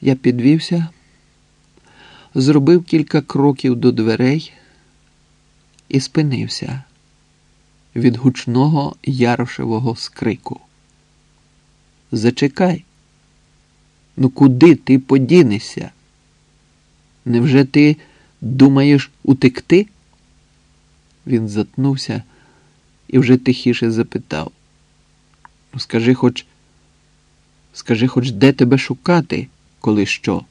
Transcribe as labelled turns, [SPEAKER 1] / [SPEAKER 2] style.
[SPEAKER 1] Я підвівся, зробив кілька кроків до дверей і спинився від гучного ярошевого скрику. Зачекай. Ну куди ти подінешся? Невже ти думаєш утекти? Він затнувся і вже тихіше запитав. Ну, скажи хоч, скажи хоч, де тебе шукати, коли що?